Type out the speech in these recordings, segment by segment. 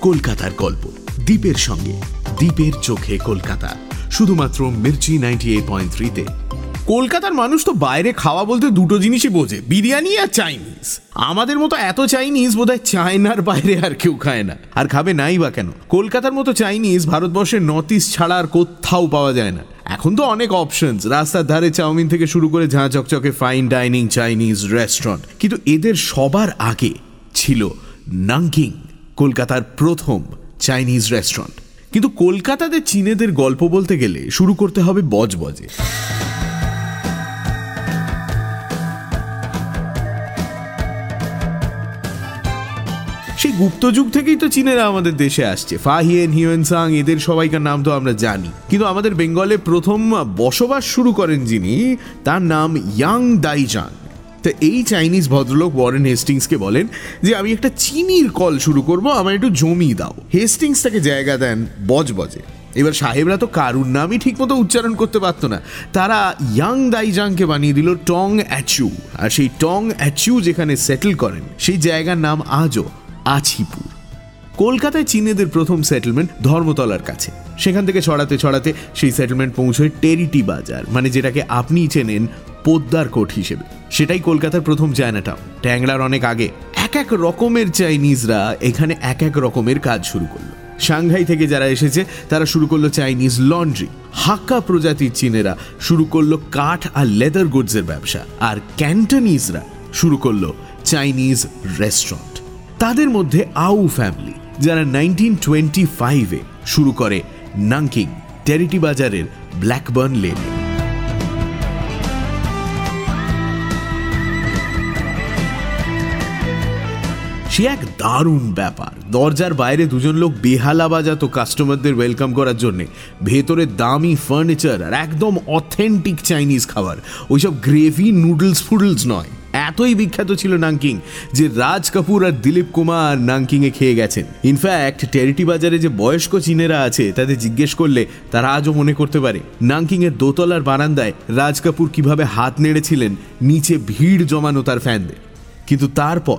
কলকাতার গল্প। দ্বীপের সঙ্গে দ্বীপের চোখে কলকাতা। শুধুমাত্র মির্চি নাইনটি এইট পয়েন্ট থ্রিতে। কলকাতার মানুষ তো বাইরে খাওয়া বলতে দুটো জিনিসই বোঝে, বিরিয়ানি আর চাইনিজ। আমাদের মতো এত চাইনিজ বোধহয় চায়নার বাইরে আর কেউ খায় না। আর খাবে নাই বা কেন? কলকাতার মতো চাইনিজ ভারতবর্ষের নর্থ ইস্ট ছাড়া আর কোথাও পাওয়া যায় না। এখন তো অনেক অপশনস রাস্তার ধারে চাউমিন থেকে শুরু করে ঝাঁ চকচকে ফাইন ডাইনিং চাইনিজ রেস্টুরেন্ট কিন্তু এদের সবার আগে ছিল নাংকিং কলকাতার প্রথম চাইনিজ রেস্টুরেন্ট। কিন্তু কলকাতাতে চীনেদের গল্প বলতে গেলে শুরু করতে হবে বজবজে। সেই গুপ্ত যুগ থেকেই তো চীনেরা আমাদের দেশে আসছে। ফাহিয়েন, হিউয়েনসাং, এদের সবাইকার নাম তো আমরা জানি। কিন্তু আমাদের বেঙ্গলে প্রথম বসবাস শুরু করেন যিনি, তার নাম ইয়াং দাইজান তো এই চাইনিজ ভদ্রলোক ওয়ারেন হেস্টিংসকে বলেন যে, আমি একটা চিনির কল শুরু করব আমার একটু জমি দাও। হেস্টিংস তাকে জায়গা দেন বজবজে। এবার সাহেবরা তো কারুর নামই ঠিকমতো উচ্চারণ করতে পারতো না। তারা ইয়াং দাইজাংকে বানিয়ে দিল টং অ্যাচু আর সেই টং অ্যাচু যেখানে সেটেল করেন, সেই জায়গার নাম আজও আছিপুর। কলকাতায় চীনেদের প্রথম সেটেলমেন্ট ধর্মতলার কাছে। সেখান থেকে ছড়াতে ছড়াতে সেই সেটেলমেন্ট পৌঁছয় টেরিটি বাজার মানে যেটাকে আপনিই চেনেন পোদ্দার কোট হিসেবে। সেটাই কলকাতার প্রথম চায়নাটাউন ট্যাংলার অনেক আগে এক এক রকমের চাইনিজরা এখানে এক এক রকমের কাজ শুরু করল। সাংহাই থেকে যারা এসেছে, তারা শুরু করল চাইনিজ লন্ড্রি। হাক্কা প্রজাতির চীনেরা শুরু করল কাঠ আর লেদার গুডসের ব্যবসা। আর ক্যান্টনিজরা শুরু করল চাইনিজ রেস্টুরেন্ট। তাদের মধ্যে আউ ফ্যামিলি, যারা নাইনটিন টোয়েন্টি ফাইভে শুরু করে নাংকিং টেরিটি বাজারের ব্ল্যাকবার্ন লেনে সে এক দারুণ ব্যাপার। দরজার বাইরে দুজন লোক বেহালা বাজাতো কাস্টমারদের ওয়েলকাম করার জন্যে। ভেতরে দামি ফার্নিচার আর একদম অথেন্টিক চাইনিজ খাবার। ওইসব গ্রেভি, নুডলস, ফুডলস নয়। এতই বিখ্যাত ছিল নাংকিং যে রাজ কাপুর আর দিলীপ কুমার নাংকিং এ খেয়ে গেছেন। ইনফ্যাক্ট টেরিটি বাজারে যে বয়স্ক চীনেরা আছে, তাদের জিজ্ঞেস করলে তারা আজও মনে করতে পারে। নাংকিং এর দোতলার বারান্দায় রাজ কাপুর কীভাবে হাত নেড়েছিলেন, নিচে ভিড় জমানো তার ফ্যানদের। কিন্তু তারপর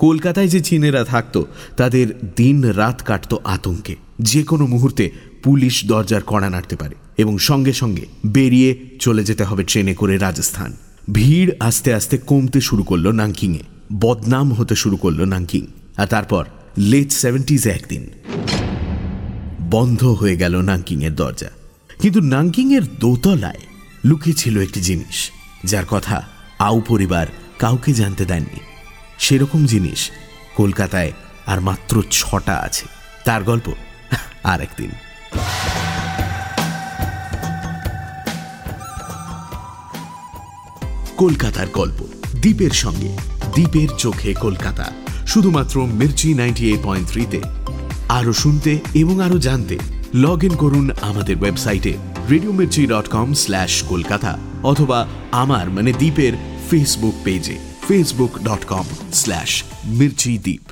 কলকাতায় যে চীনেরা থাকতো, তাদের দিন রাত কাটতো আতঙ্কে। যে কোনো মুহূর্তে পুলিশ দরজার কড়া নাড়তে পারে এবং সঙ্গে সঙ্গে বেরিয়ে চলে যেতে হবে ট্রেনে করে রাজস্থান। ভিড় আস্তে আস্তে কমতে শুরু করল নাংকিংয়ে, বদনাম হতে শুরু করল নাংকিং। আর তারপর লেট সেভেন্টিজে একদিন বন্ধ হয়ে গেল নাংকিংয়ের দরজা। কিন্তু নাংকিংয়ের দোতলায় লুকিয়ে ছিল একটি জিনিস, যার কথা আউ পরিবার কাউকে জানতে দেননি। সেরকম জিনিস কলকাতায় আর মাত্র ছটা আছে। তার গল্প আর একদিন। কলকাতার গল্প, দ্বীপের সঙ্গে, দ্বীপের চোখে কলকাতা। শুধুমাত্র মির্চি নাইনটি এইট পয়েন্ট থ্রিতে। আরও শুনতে এবং আরও জানতে লগ ইন করুন আমাদের ওয়েবসাইটে radio Mirchi dot com slash Kolkata অথবা আমার মানে দ্বীপের ফেসবুক পেজে Facebook dot com slash Mirchi Deep